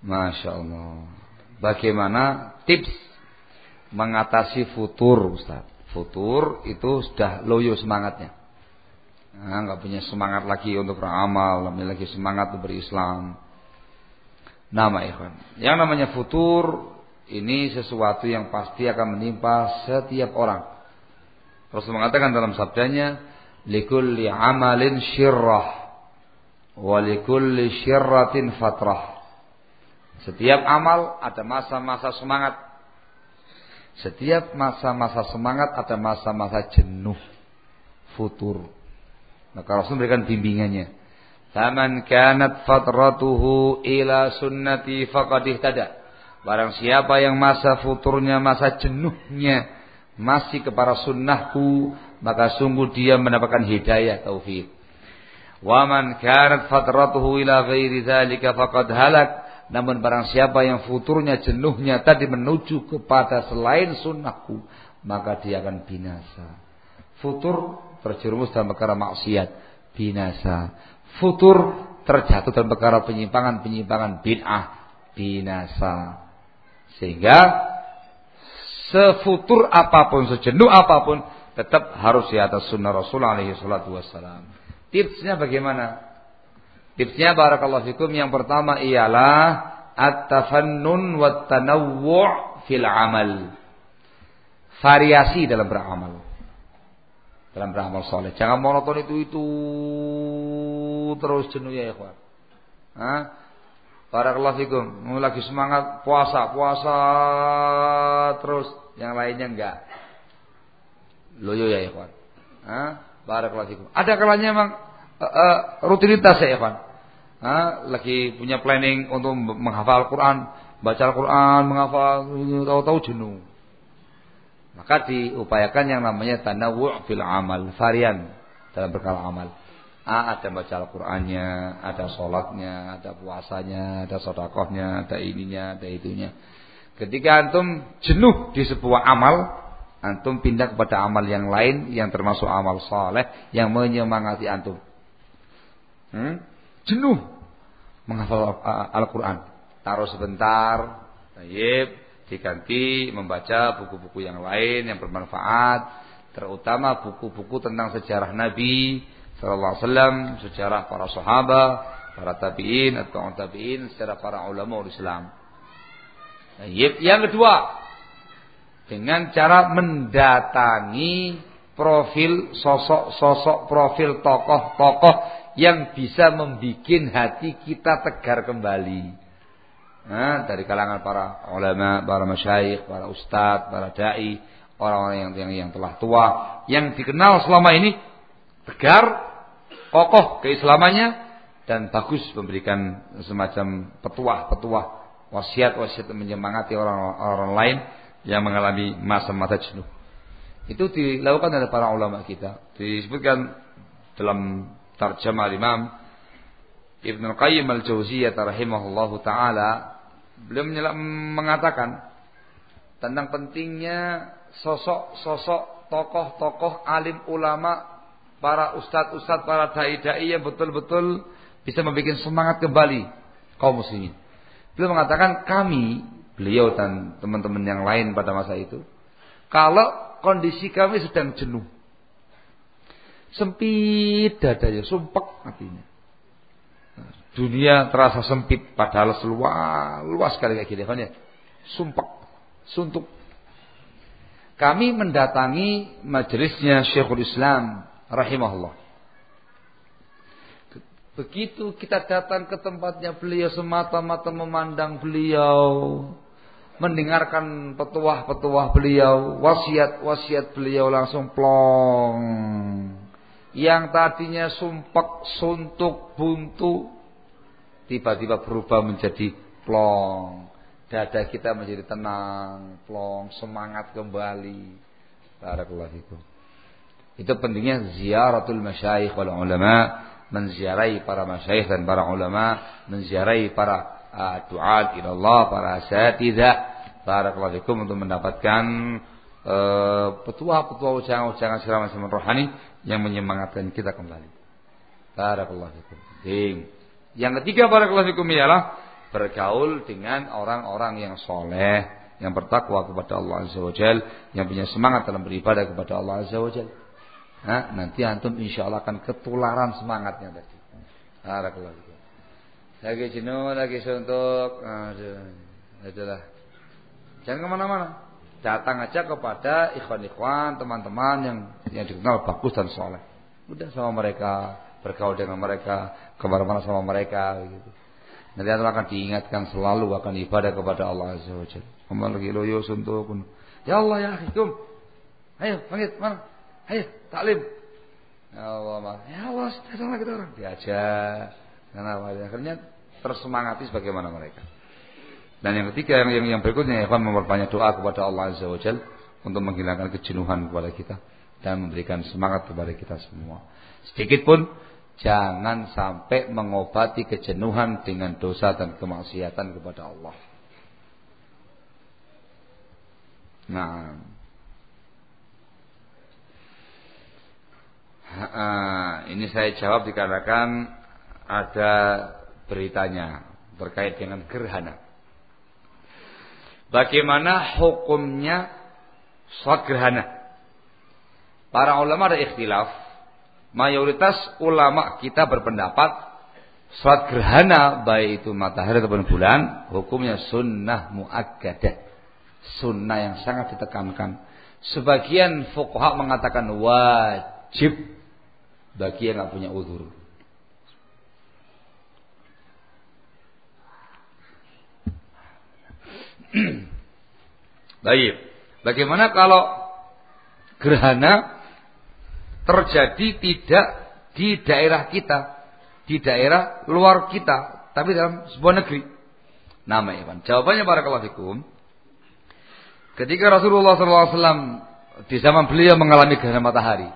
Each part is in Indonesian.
Masya Allah. Bagaimana tips mengatasi futur Ustaz? Futur itu sudah loyo semangatnya. Nah, nggak punya semangat lagi untuk beramal, lebih lagi semangat untuk berislam. Nama ikhwan. Yang namanya futur ini sesuatu yang pasti akan menimpa setiap orang. Rasul mengatakan dalam sabdanya, "Likulli amalin syirrah wa likulli syirratin fatrah." Setiap amal ada masa-masa semangat. Setiap masa-masa semangat ada masa-masa jenuh, futur. Maka Rasul memberikan bimbingannya. Faman kanat fatratuhu ila sunnati faqad ihtada. Barang siapa yang masa futurnya, masa jenuhnya masih kepada sunnahku, maka sungguh dia mendapatkan hidayah taufik. Wa man kanat fatratuhu ila ghairi dzalika faqad halak. Namun barang siapa yang futurnya jenuhnya tadi menuju kepada selain sunnahku, maka dia akan binasa. Futur terjerumus dalam perkara maksiat, binasa. Futur terjatuh dalam perkara penyimpangan-penyimpangan bid'ah, binasa. Sehingga sefutur apa pun, sejenuh apa pun tetap harus di atas sunnah Rasul alaihi salatu. Tipsnya bagaimana? Tipsnya barakallahu fikum yang pertama ialah at-tafannun wa tanawwu' fil amal. Variasi dalam beramal. Dalam beramal soleh. Jangan monoton itu itu terus jenuh ya ikhwan. Hah? Barakallahu fikum. Lagi semangat puasa, puasa terus, yang lainnya enggak. Loyo ya ikhwan. Hah? Barakallahu fikum. Ada kalanya memang uh, uh, rutinitas ya ikhwan. Hah? Lagi punya planning untuk menghafal Quran, baca Al-Quran, menghafal, tahu-tahu jenuh. Maka diupayakan yang namanya tanawu' fil amal, varian dalam berkala amal. Ah, ada baca Al-Qur'annya, ada sholatnya, ada puasanya, ada sodakohnya, ada ininya, ada itunya. Ketika antum jenuh di sebuah amal, antum pindah kepada amal yang lain yang termasuk amal soleh yang menyemangati antum. Hmm? Jenuh. Menghafal Al-Quran. Taruh sebentar, tayyib, diganti membaca buku-buku yang lain yang bermanfaat, terutama buku-buku tentang sejarah Nabi, sallallahu alaihi wasallam, sejarah para sahabat, para tabi'in atau tabi'in, sejarah para ulama Islam. Yang kedua, dengan cara mendatangi profil sosok-sosok profil tokoh-tokoh yang bisa membuat hati kita tegar kembali. Nah, dari kalangan para ulama, para masyayikh, para ustadz, para dai, orang-orang yang, yang yang telah tua, yang dikenal selama ini tegar, kokoh keislamannya dan bagus memberikan semacam petuah-petuah wasiat-wasiat menyemangati orang-orang lain yang mengalami masa-masa jenuh. Itu dilakukan oleh para ulama kita. Disebutkan dalam tarjamah Imam Ibn Qayyim al-Jauziyah rahimahullahu taala beliau mengatakan tentang pentingnya sosok-sosok tokoh-tokoh alim ulama para ustadz-ustadz, para dai-dai yang betul-betul bisa membuat semangat kembali kaum muslimin. Beliau mengatakan kami, beliau dan teman-teman yang lain pada masa itu, kalau kondisi kami sedang jenuh, sempit dadanya, sumpek hatinya. Dunia terasa sempit padahal seluas luas sekali kayak gini kan ya. Sumpek, suntuk. Kami mendatangi majelisnya Syekhul Islam rahimahullah. Begitu kita datang ke tempatnya beliau semata-mata memandang beliau, mendengarkan petuah-petuah beliau, wasiat-wasiat beliau langsung plong. Yang tadinya sumpek, suntuk, buntu, tiba-tiba berubah menjadi plong. Dada kita menjadi tenang, plong, semangat kembali. Barakallahu fikum. Itu pentingnya ziaratul masyayikh wal ulama, menziarahi para masyayikh dan para ulama, menziarahi para uh, duat ila Allah, para asatidzah. Barakallahu fikum untuk mendapatkan petua-petua ujangan-ujangan ceramah rohani yang menyemangatkan kita kembali. Barakallahu fikum. Yang ketiga barakallahu fikum ialah bergaul dengan orang-orang yang soleh, yang bertakwa kepada Allah Azza wa Jal, yang punya semangat dalam beribadah kepada Allah Azza wa Jal. Nah, nanti antum insya Allah akan ketularan semangatnya tadi. Barakallahu Lagi jenuh, lagi suntuk. Aduh, adalah. Jangan ke mana-mana. Datang aja kepada ikhwan-ikhwan, teman-teman yang yang dikenal bagus dan soleh. Udah sama mereka, bergaul dengan mereka, ke mana-mana sama mereka. Gitu. Nanti akan diingatkan selalu akan ibadah kepada Allah Azza wa Jalla. Lagi loyo suntuk. Ya Allah ya hikum. Ayo panggil mana? Ayo taklim. Ya Allah. Ya Allah datang lagi orang. Diajak. Karena akhirnya tersemangati sebagaimana mereka. Dan yang ketiga yang yang, yang berikutnya akan memperbanyak doa kepada Allah Azza wa Jal untuk menghilangkan kejenuhan kepada kita dan memberikan semangat kepada kita semua. Sedikit pun jangan sampai mengobati kejenuhan dengan dosa dan kemaksiatan kepada Allah. Nah, ini saya jawab dikarenakan ada beritanya terkait dengan gerhana. Bagaimana hukumnya sholat gerhana? Para ulama ada ikhtilaf. Mayoritas ulama kita berpendapat sholat gerhana baik itu matahari ataupun bulan hukumnya sunnah muakkadah. Sunnah yang sangat ditekankan. Sebagian fuqaha mengatakan wajib bagi yang nggak punya uzur. Baik. Bagaimana kalau gerhana terjadi tidak di daerah kita, di daerah luar kita, tapi dalam sebuah negeri? Nama Ivan. Jawabannya para fikum. Ketika Rasulullah SAW di zaman beliau mengalami gerhana matahari,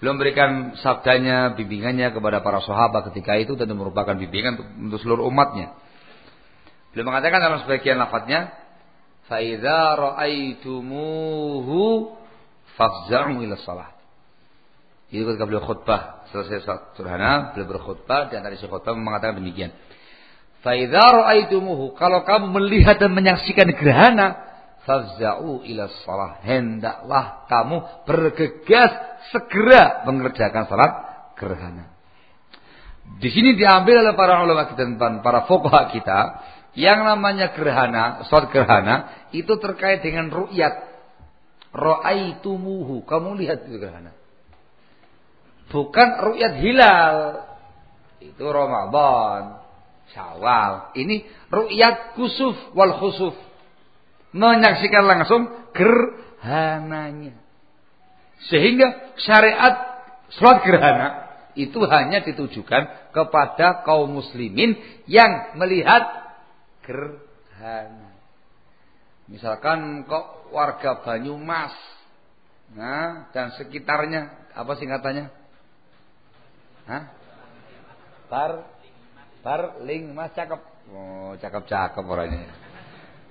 beliau memberikan sabdanya, bimbingannya kepada para sahabat ketika itu dan merupakan bimbingan untuk seluruh umatnya. Beliau mengatakan dalam sebagian lafadznya, "Fa ra'aitumuhu fafza'u ila salat." Itu ketika beliau khutbah selesai salat beliau berkhutbah dan dari khutbah mengatakan demikian. "Fa ra'aitumuhu," kalau kamu melihat dan menyaksikan gerhana, fafza'u ila salat. Hendaklah kamu bergegas segera mengerjakan salat gerhana. Di sini diambil oleh para ulama kita dan para fuqaha kita yang namanya gerhana, sholat gerhana itu terkait dengan ru'yat. Ra'aitumuhu, kamu lihat itu gerhana. Bukan ru'yat hilal. Itu Ramadan, Syawal. Ini ru'yat kusuf wal khusuf. Menyaksikan langsung gerhananya. Sehingga syariat sholat gerhana itu hanya ditujukan kepada kaum muslimin yang melihat gerhana. Misalkan kok warga Banyumas, nah dan sekitarnya apa singkatannya? Hah? Bar, bar, ling, mas cakep. Oh, cakep cakep orangnya.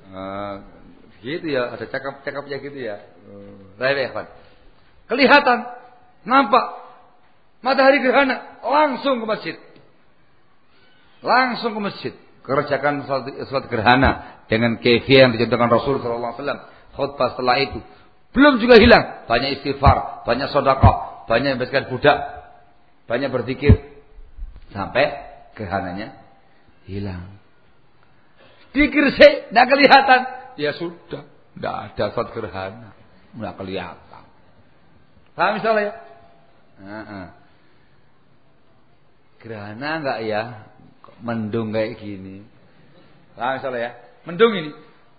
Uh, gitu ya, ada cakep cakepnya gitu ya. Uh, Kelihatan, nampak matahari gerhana, langsung ke masjid. Langsung ke masjid kerjakan sholat gerhana dengan kefir yang dicontohkan Rasul Sallallahu Alaihi Wasallam. Khutbah setelah itu. Belum juga hilang. Banyak istighfar banyak sodako banyak membebaskan budak banyak berzikir. Sampai gerhananya hilang. Dikir sih tidak kelihatan. Ya sudah tidak ada sholat gerhana. Tidak kelihatan. Paham misalnya ya? Nah, gerhana enggak ya mendung kayak gini. Nah, misalnya ya, mendung ini.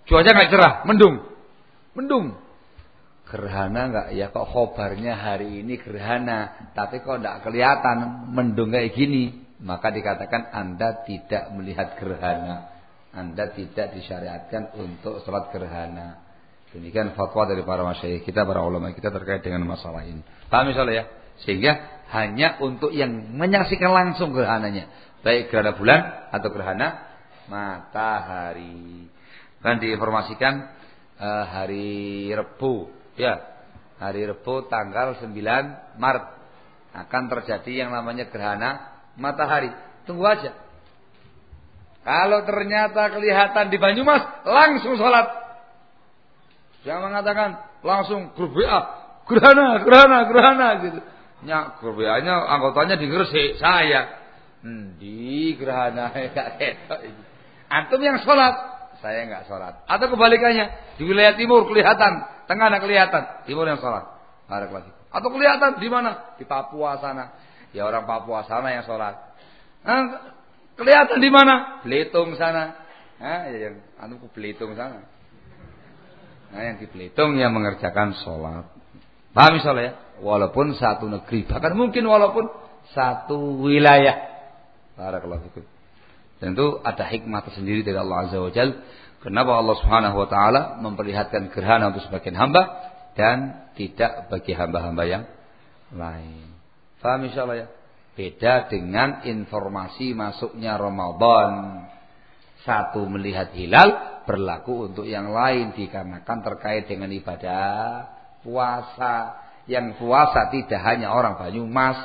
Cuaca nggak cerah, mendung. Mendung. Gerhana nggak ya kok khobarnya hari ini gerhana, tapi kok nggak kelihatan mendung kayak gini, maka dikatakan Anda tidak melihat gerhana. Anda tidak disyariatkan untuk sholat gerhana. Demikian fatwa dari para masyayikh kita, para ulama kita terkait dengan masalah ini. Paham misalnya ya? Sehingga hanya untuk yang menyaksikan langsung gerhananya baik gerhana bulan atau gerhana matahari. Kan diinformasikan uh, hari Rebu, ya. Hari Rebu tanggal 9 Maret akan terjadi yang namanya gerhana matahari. Tunggu aja. Kalau ternyata kelihatan di Banyumas, langsung sholat. Jangan mengatakan langsung grup WA, gerhana, gerhana, gerhana gitu. Nyak grup WA-nya anggotanya di Gresik, saya. Di gerhana Antum yang sholat, saya nggak sholat. Atau kebalikannya, di wilayah timur kelihatan, tengah ada kelihatan, timur yang sholat. Atau kelihatan di mana? Di Papua sana. Ya orang Papua sana yang sholat. Nah, kelihatan di mana? Belitung sana. Nah, ya yang anu ke Belitung sana. Nah, yang di Belitung yang mengerjakan sholat. Paham misalnya ya? Walaupun satu negeri, bahkan mungkin walaupun satu wilayah. Barakallahu fikum. Tentu ada hikmah tersendiri dari Allah Azza wa Jal. Kenapa Allah Subhanahu wa taala memperlihatkan gerhana untuk sebagian hamba dan tidak bagi hamba-hamba yang lain. Faham insyaallah ya? Beda dengan informasi masuknya Ramadan. Satu melihat hilal berlaku untuk yang lain dikarenakan terkait dengan ibadah puasa. Yang puasa tidak hanya orang Banyumas,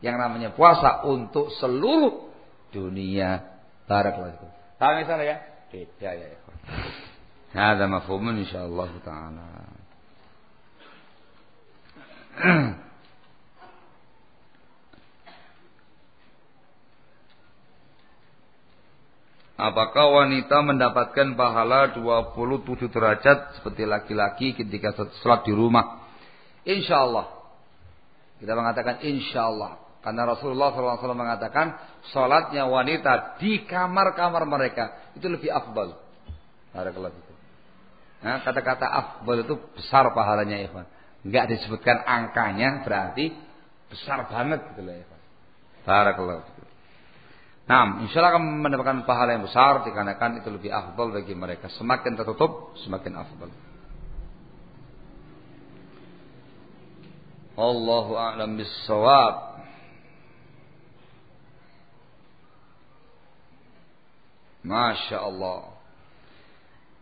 yang namanya puasa untuk seluruh dunia. Barakallahu Tahu misalnya ya? Beda ya. Hada mafhumun insyaallah taala. Apakah wanita mendapatkan pahala 27 derajat seperti laki-laki ketika sholat di rumah? Insya Allah. Kita mengatakan insya Allah. Karena Rasulullah SAW mengatakan sholatnya wanita di kamar-kamar mereka itu lebih afdal. Nah, kata-kata afdal itu besar pahalanya Ikhwan. Enggak disebutkan angkanya berarti besar banget gitu loh Ikhwan. Barakallahu Nah, insya Allah akan mendapatkan pahala yang besar dikarenakan itu lebih afdal bagi mereka. Semakin tertutup, semakin afdal. Allahu a'lam bissawab. Masya Allah.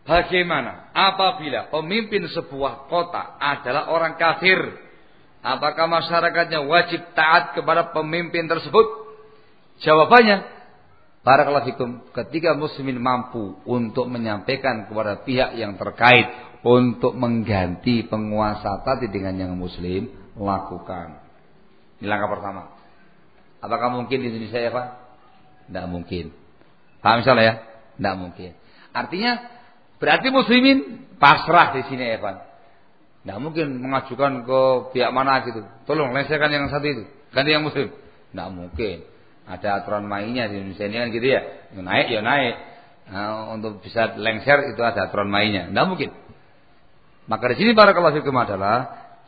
Bagaimana apabila pemimpin sebuah kota adalah orang kafir? Apakah masyarakatnya wajib taat kepada pemimpin tersebut? Jawabannya, para fikum, ketika muslimin mampu untuk menyampaikan kepada pihak yang terkait untuk mengganti penguasa tadi dengan yang muslim, lakukan. Ini langkah pertama. Apakah mungkin di Indonesia ya Pak? Tidak mungkin. Paham misalnya ya? Tidak mungkin. Artinya berarti muslimin pasrah di sini Pak. Tidak mungkin mengajukan ke pihak mana gitu. Tolong lengsarkan yang satu itu. Ganti yang muslim. Tidak mungkin. Ada aturan mainnya di Indonesia ini kan gitu ya. Naik ya naik. Nah, untuk bisa lengser itu ada aturan mainnya. Tidak mungkin. Maka di sini para fikum adalah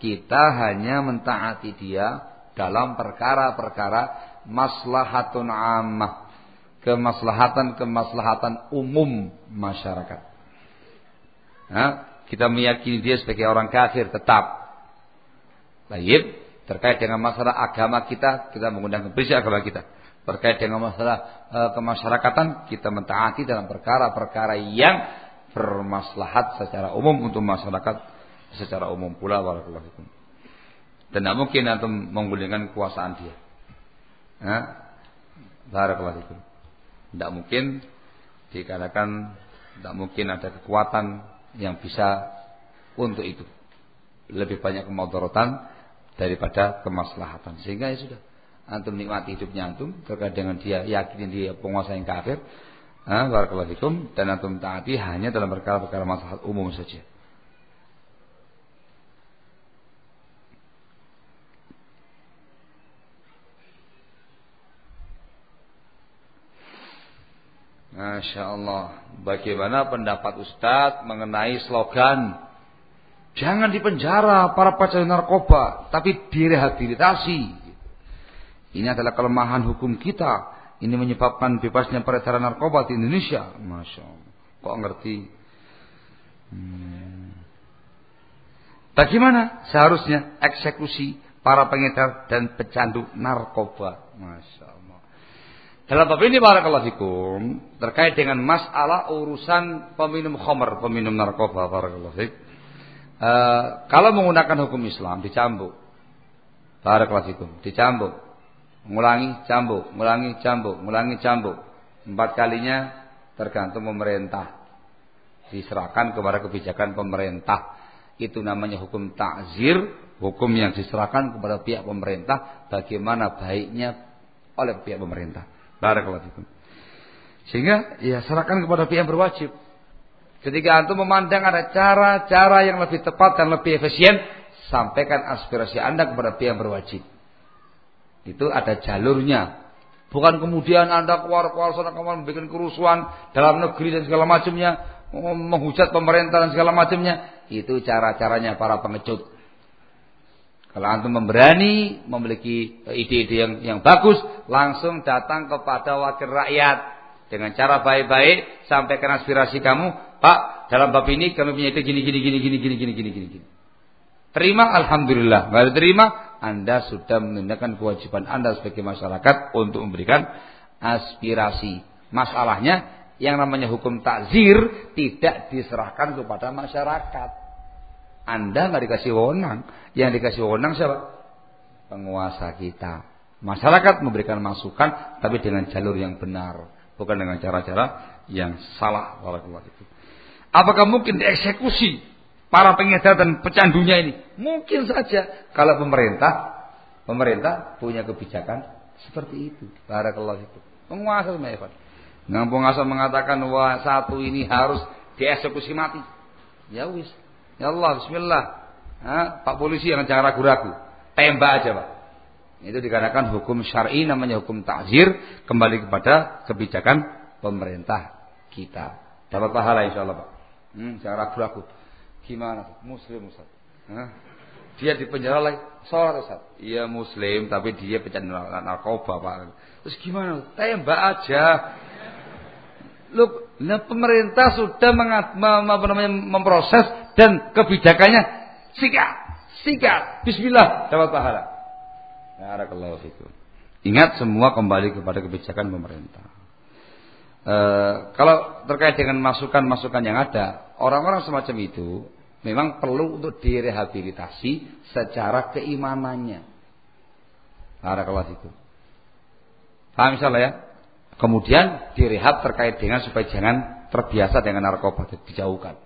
kita hanya mentaati dia dalam perkara-perkara maslahatun ammah. Kemaslahatan-kemaslahatan umum masyarakat. Nah, kita meyakini dia sebagai orang kafir tetap. Baik, terkait dengan masalah agama kita, kita menggunakan prinsip agama kita terkait dengan masalah e, kemasyarakatan kita mentaati dalam perkara-perkara yang bermaslahat secara umum untuk masyarakat secara umum pula fikum. Dan tidak mungkin atau menggunakan kekuasaan dia. Nah, barakallahu. Tidak mungkin dikarenakan tidak mungkin ada kekuatan yang bisa untuk itu. Lebih banyak kemudaratan daripada kemaslahatan. Sehingga ya sudah antum nikmati hidupnya antum terkait dengan dia yakin dia penguasa yang kafir ah barakallahu dan antum taati hanya dalam perkara-perkara masalah umum saja Masya Allah Bagaimana pendapat Ustadz mengenai slogan Jangan dipenjara para pecandu narkoba Tapi direhabilitasi ini adalah kelemahan hukum kita. Ini menyebabkan bebasnya peredaran narkoba di Indonesia. Masya Allah. Kok ngerti? Hmm. Bagaimana seharusnya eksekusi para pengedar dan pecandu narkoba? Masya Allah. Dalam bab ini barakallahu fikum terkait dengan masalah urusan peminum khamr, peminum narkoba barakallahu fikum. Uh, kalau menggunakan hukum Islam dicambuk. Barakallahu fikum, dicambuk. Mengulangi cambuk, mengulangi cambuk, mengulangi cambuk. Empat kalinya tergantung pemerintah. Diserahkan kepada kebijakan pemerintah. Itu namanya hukum takzir, hukum yang diserahkan kepada pihak pemerintah bagaimana baiknya oleh pihak pemerintah. Barakallahu fikum. Sehingga ya serahkan kepada pihak berwajib. Ketika antum memandang ada cara-cara yang lebih tepat dan lebih efisien, sampaikan aspirasi Anda kepada pihak berwajib. Itu ada jalurnya. Bukan kemudian Anda keluar-keluar sana kemudian membuat kerusuhan dalam negeri dan segala macamnya, menghujat pemerintah dan segala macamnya. Itu cara-caranya para pengecut. Kalau antum memberani, memiliki ide-ide yang yang bagus, langsung datang kepada wakil rakyat dengan cara baik-baik sampaikan aspirasi kamu, Pak, dalam bab ini kami punya ide gini gini gini gini gini gini gini gini gini. Terima alhamdulillah. Enggak terima, Anda sudah menunaikan kewajiban Anda sebagai masyarakat untuk memberikan aspirasi. Masalahnya yang namanya hukum takzir tidak diserahkan kepada masyarakat. Anda nggak dikasih wewenang, yang dikasih wewenang siapa? Penguasa kita. Masyarakat memberikan masukan tapi dengan jalur yang benar, bukan dengan cara-cara yang salah. Apakah mungkin dieksekusi para pengedar dan pecandunya ini? Mungkin saja kalau pemerintah pemerintah punya kebijakan seperti itu. Barakallahu itu. Penguasa Evan. Nah, penguasa mengatakan wah satu ini harus dieksekusi mati. Ya wis. Ya Allah, bismillah. Ha, Pak polisi yang jangan ragu-ragu. Tembak aja, Pak. Itu dikarenakan hukum syar'i namanya hukum takzir kembali kepada kebijakan pemerintah kita. Dapat pahala insyaallah, Pak. Hmm, jangan ragu-ragu. Gimana? Muslim Ustaz. Dia di penjara lagi sholat Ustaz. Iya muslim tapi dia pecandu narkoba Pak. Terus gimana? Tembak aja. Nah pemerintah sudah mengat, mem, apa namanya, memproses dan kebijakannya sikat, sikat. Bismillah dapat pahala. Barakallahu. Ingat semua kembali kepada kebijakan pemerintah. E, kalau terkait dengan masukan-masukan yang ada, orang-orang semacam itu memang perlu untuk direhabilitasi secara keimanannya. Barakallahu itu. Paham misalnya ya? Kemudian direhab terkait dengan supaya jangan terbiasa dengan narkoba, dijauhkan.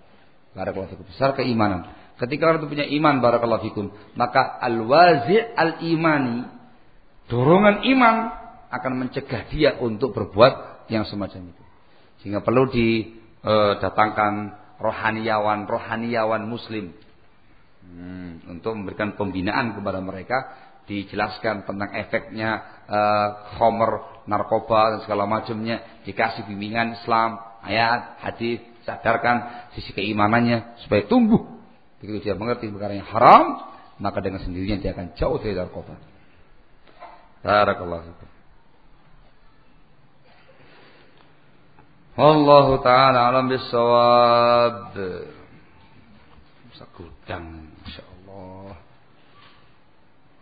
Barakallahu fikum. Besar keimanan. Ketika orang itu punya iman barakallahu fikum, maka al-wazi' al-imani, dorongan iman akan mencegah dia untuk berbuat yang semacam itu. Sehingga perlu didatangkan rohaniawan-rohaniawan muslim hmm, untuk memberikan pembinaan kepada mereka dijelaskan tentang efeknya uh, khomer, narkoba dan segala macamnya, dikasih bimbingan Islam, ayat, hadis, sadarkan sisi keimanannya supaya tumbuh. Begitu dia mengerti perkara yang haram, maka dengan sendirinya dia akan jauh dari narkoba. Barakallahu Wallahu taala alam bisawab. Sagudang insyaallah.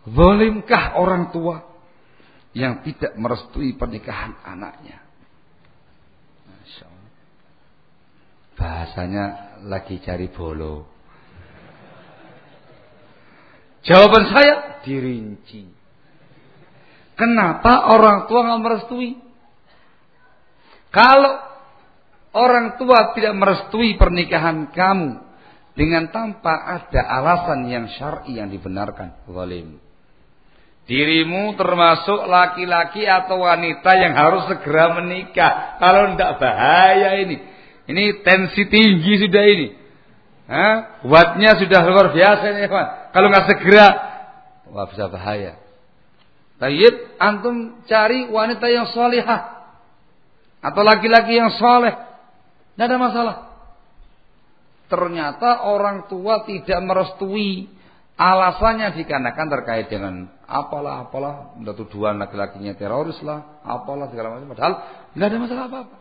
Zalimkah orang tua yang tidak merestui pernikahan anaknya? Bahasanya lagi cari bolo. Jawaban saya dirinci. Kenapa orang tua nggak merestui? Kalau orang tua tidak merestui pernikahan kamu dengan tanpa ada alasan yang syar'i yang dibenarkan, zalim. Dirimu termasuk laki-laki atau wanita yang harus segera menikah. Kalau tidak bahaya ini. Ini tensi tinggi sudah ini. Hah? Wattnya sudah luar biasa ini, kawan. Kalau nggak segera, wah bisa bahaya. Tayyib, antum cari wanita yang solihah. Atau laki-laki yang soleh. Tidak ada masalah. Ternyata orang tua tidak merestui. Alasannya dikarenakan terkait dengan apalah apalah ada tuduhan laki-lakinya teroris lah, apalah segala macam. Padahal tidak ada masalah apa-apa.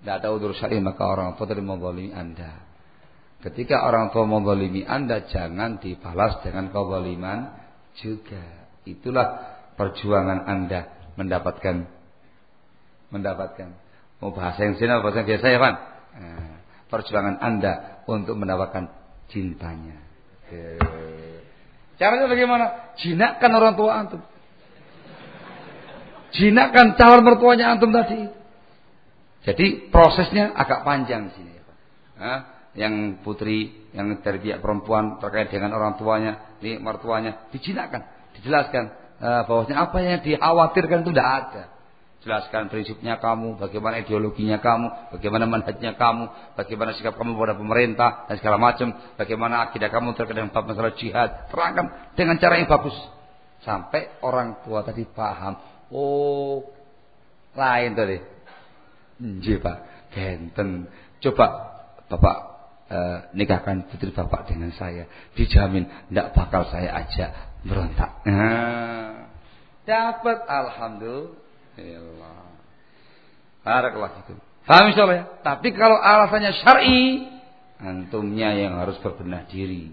Tidak ada udur syar'i maka orang tua tidak membolimi anda. Ketika orang tua membolimi anda jangan dibalas dengan kezaliman juga. Itulah perjuangan anda mendapatkan mendapatkan Mau bahasa yang sini bahasa yang biasa ya? Nah, perjuangan Anda untuk mendapatkan cintanya. Caranya bagaimana? Jinakkan orang tua antum. Jinakkan calon mertuanya antum tadi. Jadi prosesnya agak panjang sini. Nah, yang putri yang dari pihak perempuan terkait dengan orang tuanya, ini mertuanya dijinakkan, dijelaskan uh, bahwasanya apa yang dikhawatirkan itu tidak ada. Jelaskan prinsipnya kamu, bagaimana ideologinya kamu, bagaimana manhajnya kamu, bagaimana sikap kamu pada pemerintah dan segala macam, bagaimana akidah kamu terkait dengan masalah jihad. Terangkan dengan cara yang bagus sampai orang tua tadi paham. Oh, lain tadi. Nggih, Pak. Genten. Coba Bapak eh, nikahkan putri Bapak dengan saya. Dijamin tidak bakal saya ajak berontak. Nah, dapat alhamdulillah. Barakallahu fikum. Paham insyaallah ya? Tapi kalau alasannya syar'i, antumnya yang harus berbenah diri.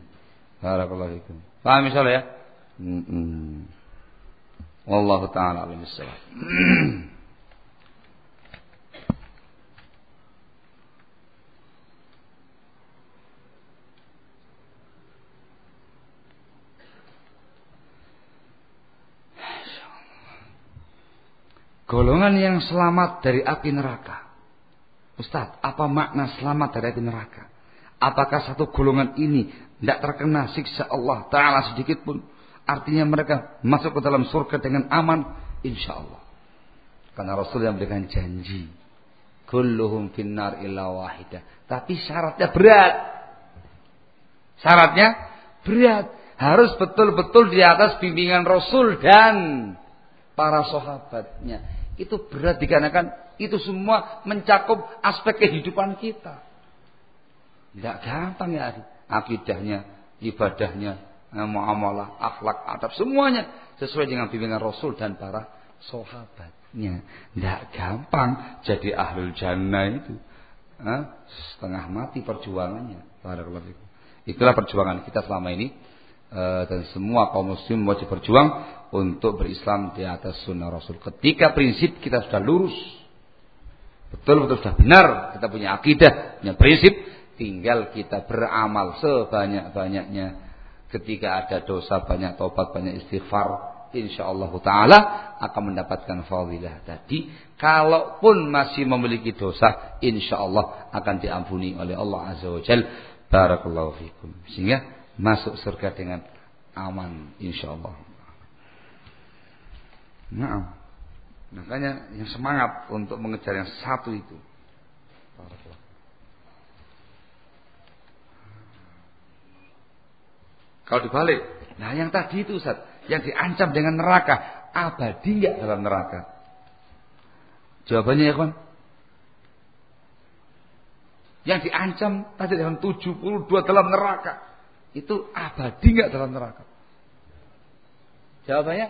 Barakallahu fikum. Paham insyaallah ya? Mm -mm. Wallahu taala alam Golongan yang selamat dari api neraka. Ustaz, apa makna selamat dari api neraka? Apakah satu golongan ini tidak terkena siksa Allah Ta'ala sedikit pun? Artinya mereka masuk ke dalam surga dengan aman? Insya Allah. Karena Rasul yang memberikan janji. Kulluhum finnar illa wahidah. Tapi syaratnya berat. Syaratnya berat. Harus betul-betul di atas bimbingan Rasul dan para sahabatnya itu berat dikarenakan itu semua mencakup aspek kehidupan kita. Tidak gampang ya akidahnya, ibadahnya, eh, muamalah, akhlak, adab semuanya sesuai dengan bimbingan Rasul dan para sahabatnya. Tidak gampang jadi ahlul jannah itu. Hah? Setengah mati perjuangannya. Itulah perjuangan kita selama ini Eh, dan semua kaum muslim wajib berjuang untuk berislam di atas sunnah Rasul. Ketika prinsip kita sudah lurus, betul-betul sudah benar, kita punya akidah, punya prinsip, tinggal kita beramal sebanyak-banyaknya. Ketika ada dosa banyak tobat, banyak istighfar, insya Allah taala akan mendapatkan fadilah tadi. Kalaupun masih memiliki dosa, insya Allah akan diampuni oleh Allah Azza wa Jal. Barakallahu fikum. Sehingga masuk surga dengan aman insyaallah. Nah, makanya yang semangat untuk mengejar yang satu itu. Kalau dibalik, nah yang tadi itu Ustaz, yang diancam dengan neraka, abadi enggak dalam neraka? Jawabannya ya, kawan. Yang diancam tadi dengan 72 dalam neraka itu abadi nggak dalam neraka? Jawabannya?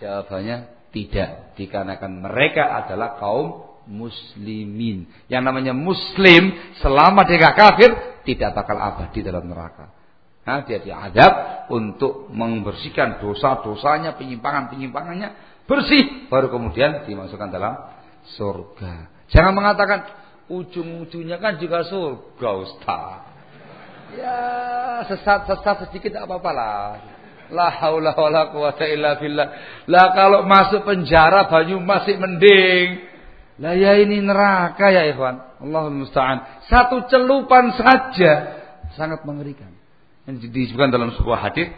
Jawabannya tidak. Dikarenakan mereka adalah kaum muslimin. Yang namanya muslim selama dia kafir tidak bakal abadi dalam neraka. Nah, dia diadab untuk membersihkan dosa-dosanya, penyimpangan-penyimpangannya bersih, baru kemudian dimasukkan dalam surga. Jangan mengatakan ujung-ujungnya kan juga surga, Ustaz. Ya sesat-sesat sedikit apa-apa lah. La haula wala quwata illa billah. Lah kalau masuk penjara banyu masih mending. Lah ya ini neraka ya ikhwan. Allahumma musta'an. Satu celupan saja sangat mengerikan. Yang disebutkan dalam sebuah hadis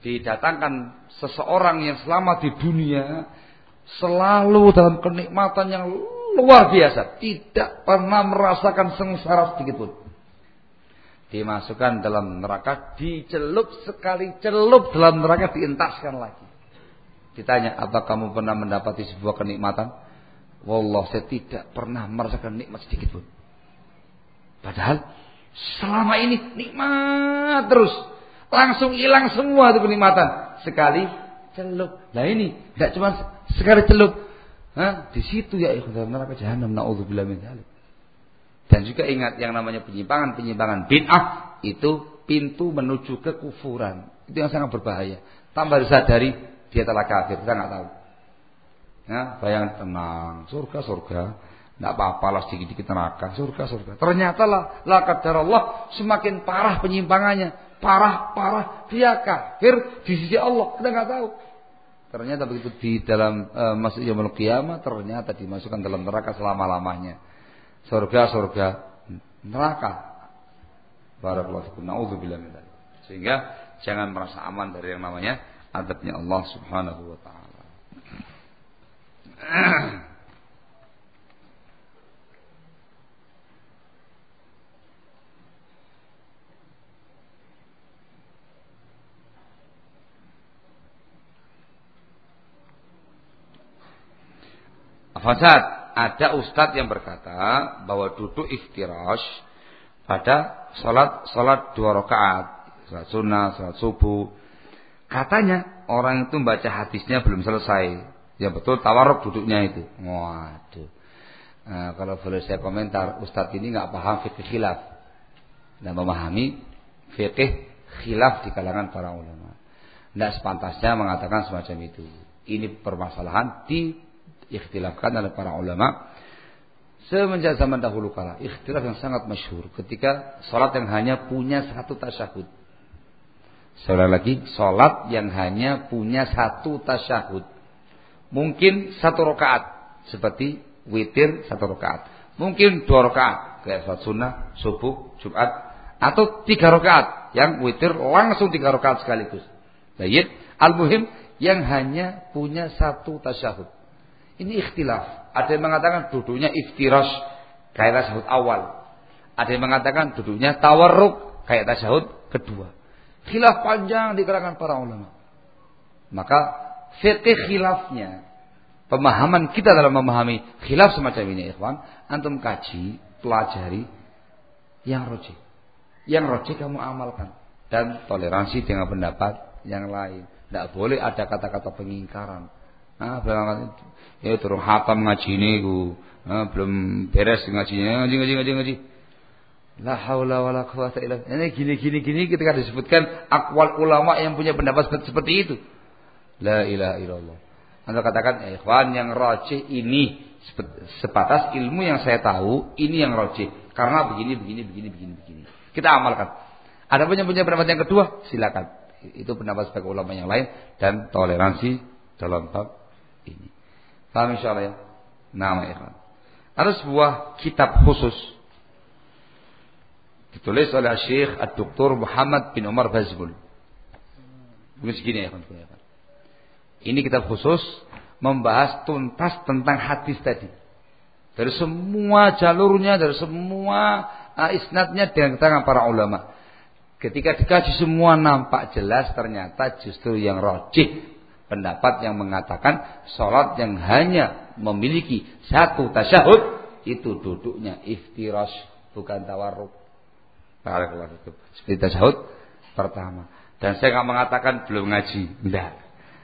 didatangkan seseorang yang selamat di dunia selalu dalam kenikmatan yang luar biasa, tidak pernah merasakan sengsara sedikit pun dimasukkan dalam neraka, dicelup sekali celup dalam neraka dientaskan lagi. Ditanya, apa kamu pernah mendapati sebuah kenikmatan? Wallah, saya tidak pernah merasakan nikmat sedikit pun. Padahal selama ini nikmat terus. Langsung hilang semua itu kenikmatan. Sekali celup. Nah ini, tidak cuma sekali celup. Di situ ya ikhwan neraka jahanam. Nauzubillah min dzalik. Dan juga ingat yang namanya penyimpangan-penyimpangan bid'ah itu pintu menuju kekufuran. Itu yang sangat berbahaya. Tambah disadari dia telah kafir, kita nggak tahu. Ya, bayang tenang, surga surga, nggak apa-apa lah sedikit-sedikit neraka, surga surga. Ternyata lah, lah Allah semakin parah penyimpangannya, parah parah dia kafir di sisi Allah, kita nggak tahu. Ternyata begitu di dalam uh, masuk yaumul kiamat ternyata dimasukkan dalam neraka selama-lamanya. Surga-surga neraka. Barakallahu fikum. Sehingga jangan merasa aman dari yang namanya adabnya Allah Subhanahu wa taala. Fasad, ada ustadz yang berkata bahwa duduk iftirash pada salat salat dua rakaat, salat sunnah, salat subuh. Katanya orang itu baca hadisnya belum selesai. Ya betul tawarok duduknya itu. Waduh. Nah, kalau boleh saya komentar, ustadz ini nggak paham fikih khilaf dan memahami fikih khilaf di kalangan para ulama. Tidak sepantasnya mengatakan semacam itu. Ini permasalahan di ikhtilafkan oleh para ulama semenjak zaman dahulu kala ikhtilaf yang sangat masyhur ketika salat yang hanya punya satu tasyahud Sekali lagi, salat yang hanya punya satu tasyahud. Mungkin satu rakaat seperti witir satu rakaat. Mungkin dua rakaat kayak salat sunnah, subuh, Jumat atau tiga rakaat yang witir langsung tiga rakaat sekaligus. Baik, al-muhim yang hanya punya satu tasyahud. Ini ikhtilaf. Ada yang mengatakan duduknya iftirash kayak tasyahud awal. Ada yang mengatakan duduknya tawarruk kayak tasyahud kedua. Khilaf panjang di kalangan para ulama. Maka fikih khilafnya, pemahaman kita dalam memahami khilaf semacam ini, ikhwan, antum kaji, pelajari yang roji. Yang roji kamu amalkan dan toleransi dengan pendapat yang lain. Tidak boleh ada kata-kata pengingkaran. Nah, bilang ya turun hatam ngaji ini ku. Nah, belum beres ngajinya, ngaji ngaji ngaji ngaji. La haula wala quwata illa Ini gini gini gini ketika disebutkan akwal ulama yang punya pendapat seperti itu. La ilaha illallah. Anda katakan, eh, ikhwan yang roji ini sebatas ilmu yang saya tahu, ini yang roji. Karena begini, begini, begini, begini, begini. Kita amalkan. Ada punya punya pendapat yang kedua, silakan. Itu pendapat sebagai ulama yang lain dan toleransi dalam bab ini. Paham insyaallah ya? Nama ikhwan. Ada sebuah kitab khusus ditulis oleh Syekh Ad-Doktor Muhammad bin Umar Bazmul. Mungkin segini ya, Ini kitab khusus membahas tuntas tentang hadis tadi. Dari semua jalurnya, dari semua uh, isnadnya dengan tangan para ulama. Ketika dikaji semua nampak jelas ternyata justru yang rojih pendapat yang mengatakan sholat yang hanya memiliki satu tasyahud itu duduknya iftirash bukan tawarruk. Seperti tasyahud pertama. Dan saya nggak mengatakan belum ngaji, tidak.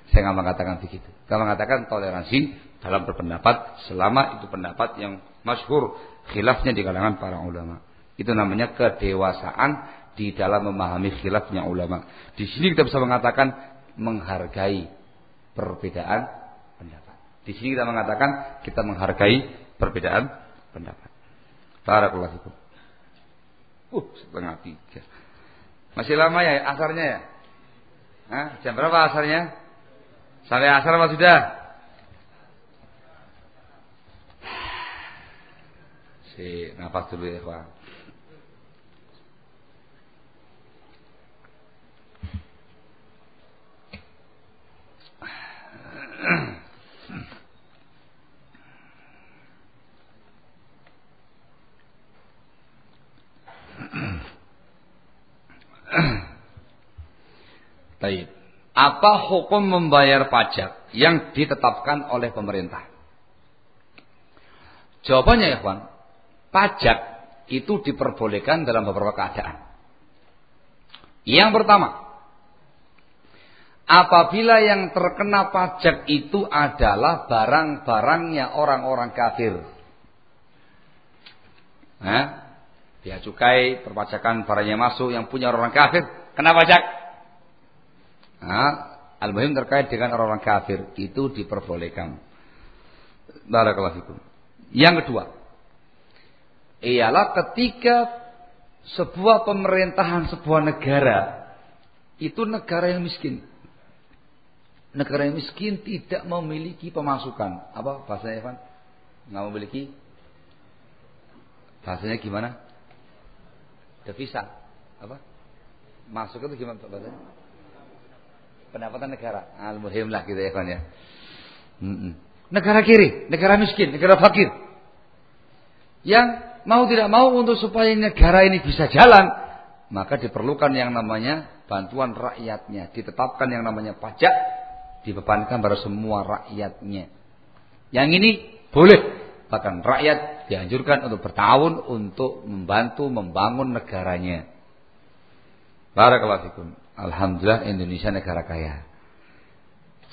Saya nggak mengatakan begitu. Saya mengatakan toleransi dalam berpendapat selama itu pendapat yang masyhur khilafnya di kalangan para ulama. Itu namanya kedewasaan di dalam memahami khilafnya ulama. Di sini kita bisa mengatakan menghargai perbedaan pendapat. Di sini kita mengatakan kita menghargai perbedaan pendapat. Barakallahu fikum. Uh, setengah tiga. Masih lama ya asarnya ya? Hah? Jam berapa asarnya? Sampai asar apa sudah? Si nafas dulu ya, Pak. Baik. Apa hukum membayar pajak yang ditetapkan oleh pemerintah? Jawabannya ya kawan, pajak itu diperbolehkan dalam beberapa keadaan. Yang pertama, apabila yang terkena pajak itu adalah barang-barangnya orang-orang kafir. Nah, biaya cukai, perpajakan barangnya masuk yang punya orang kafir, kena pajak. Nah, al-muhim terkait dengan orang-orang kafir itu diperbolehkan. Barakallahu fikum. Yang kedua, ialah ketika sebuah pemerintahan sebuah negara itu negara yang miskin. Negara yang miskin tidak memiliki pemasukan. Apa bahasanya Evan? Nggak memiliki Bahasanya gimana? Devisa. Apa? Masuk itu gimana bahasanya? Pendapatan negara. Al-muhim lah gitu ya kan ya. Negara kiri, negara miskin, negara fakir. Yang mau tidak mau untuk supaya negara ini bisa jalan, maka diperlukan yang namanya bantuan rakyatnya, ditetapkan yang namanya pajak, dibebankan pada semua rakyatnya. Yang ini boleh, bahkan rakyat dianjurkan untuk bertahun untuk membantu membangun negaranya. Barakallahu fikum. Alhamdulillah Indonesia negara kaya.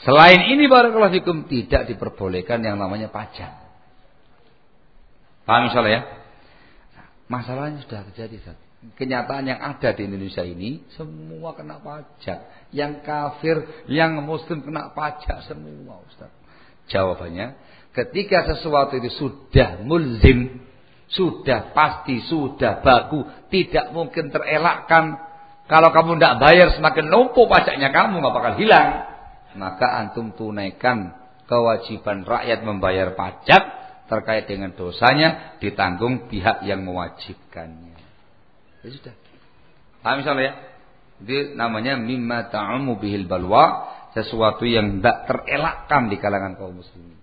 Selain ini barakallahu fikum tidak diperbolehkan yang namanya pajak. Paham insyaallah ya? Masalahnya sudah terjadi Ustaz. Kenyataan yang ada di Indonesia ini semua kena pajak. Yang kafir, yang muslim kena pajak semua Ustaz. Jawabannya, ketika sesuatu itu sudah mulzim, sudah pasti, sudah baku, tidak mungkin terelakkan. Kalau kamu tidak bayar semakin numpuk pajaknya kamu nggak bakal hilang maka antum tunaikan kewajiban rakyat membayar pajak terkait dengan dosanya ditanggung pihak yang mewajibkannya. Ya sudah. Paham misalnya ya? Itu namanya mimma ta'amu bihil balwa, sesuatu yang tidak terelakkan di kalangan kaum muslimin.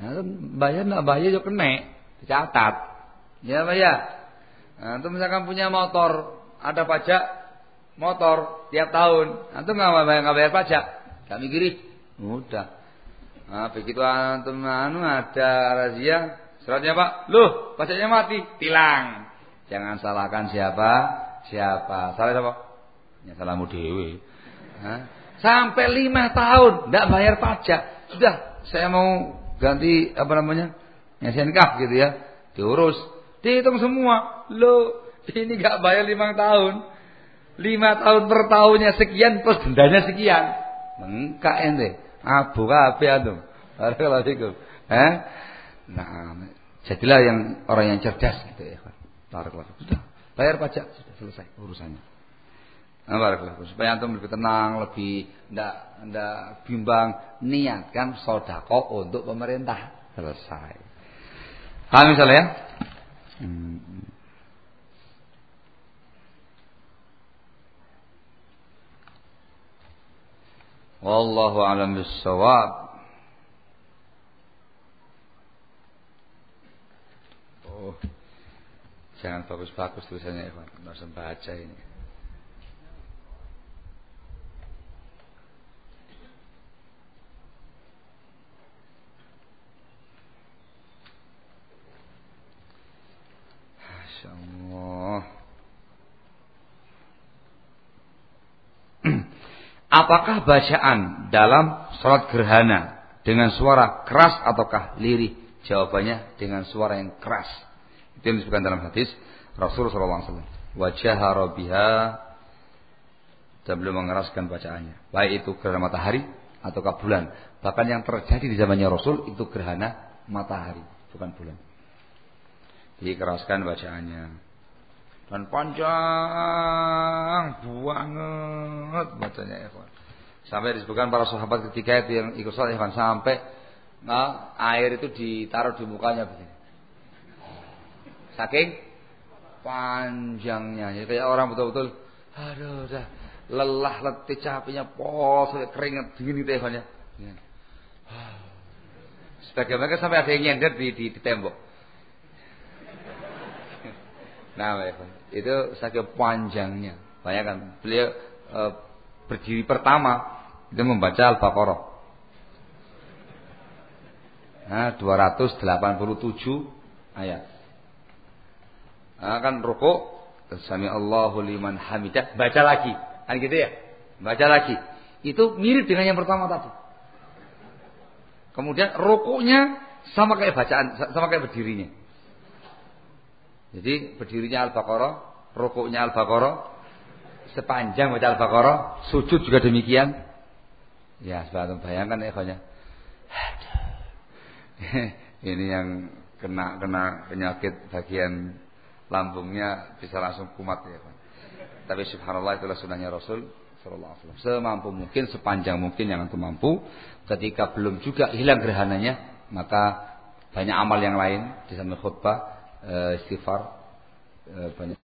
Nah, bayar nak bayar juga kena, dicatat. Ya bayar. Nah, itu misalkan punya motor, ada pajak motor tiap tahun, antum nggak bayar, bayar pajak, kami kiri. Mudah. Nah, begitu antum anu ada razia, suratnya Pak, loh, pajaknya mati, tilang. Jangan salahkan siapa? Siapa? Salah siapa? Ya salahmu dewi. Sampai lima tahun tidak bayar pajak. Sudah, saya mau ganti apa namanya? SNK gitu ya. Diurus, dihitung semua. Loh, ini nggak bayar lima tahun. Lima tahun per tahunnya sekian plus dendanya sekian. Mengkak ente. Abu kabeh antum. Barakallahu fikum. Eh? Nah, jadilah yang orang yang cerdas gitu ya. Barakallahu. Sudah, bayar pajak sudah selesai urusannya. Nah, barakallahu. Supaya antum lebih tenang, lebih ndak ndak bimbang, niatkan sodako untuk pemerintah. Selesai. Paham misalnya ya? Hmm. Wallahu alam bisawab. Oh. Jangan bagus-bagus tulisannya Ikhwan. Harus baca ini. Apakah bacaan dalam sholat gerhana dengan suara keras ataukah lirih? Jawabannya dengan suara yang keras. Itu yang disebutkan dalam hadis Rasulullah SAW. Wajah biha dan belum mengeraskan bacaannya. Baik itu gerhana matahari ataukah bulan. Bahkan yang terjadi di zamannya Rasul itu gerhana matahari, bukan bulan. Dikeraskan bacaannya dan panjang banget bacanya ya Sampai disebutkan para sahabat ketika itu yang ikut sholat sampai nah, air itu ditaruh di mukanya begini. Saking panjangnya, jadi kayak orang betul-betul, aduh, udah lelah, letih, capeknya, pos, keringat dingin itu ya. Sebagai mereka sampai ada yang nyender di, di, di tembok. Nah, itu saking panjangnya. Bayangkan beliau e, berdiri pertama itu membaca Al-Baqarah. Nah, 287 ayat. Nah, kan rukuk Sami Allahu liman hamidah baca lagi. Kan gitu ya? Baca lagi. Itu mirip dengan yang pertama tadi. Kemudian rukuknya sama kayak bacaan, sama kayak berdirinya. Jadi berdirinya Al-Baqarah, rukuknya Al-Baqarah, sepanjang baca Al-Baqarah, sujud juga demikian. Ya, sebab bayangkan ya Ini yang kena kena penyakit bagian lambungnya bisa langsung kumat ya Pak. Tapi subhanallah itulah sunnahnya Rasul sallallahu alaihi wasallam. Semampu mungkin, sepanjang mungkin yang antum mampu. Ketika belum juga hilang gerhananya, maka banyak amal yang lain di samping khutbah uh, istighfar uh, banyak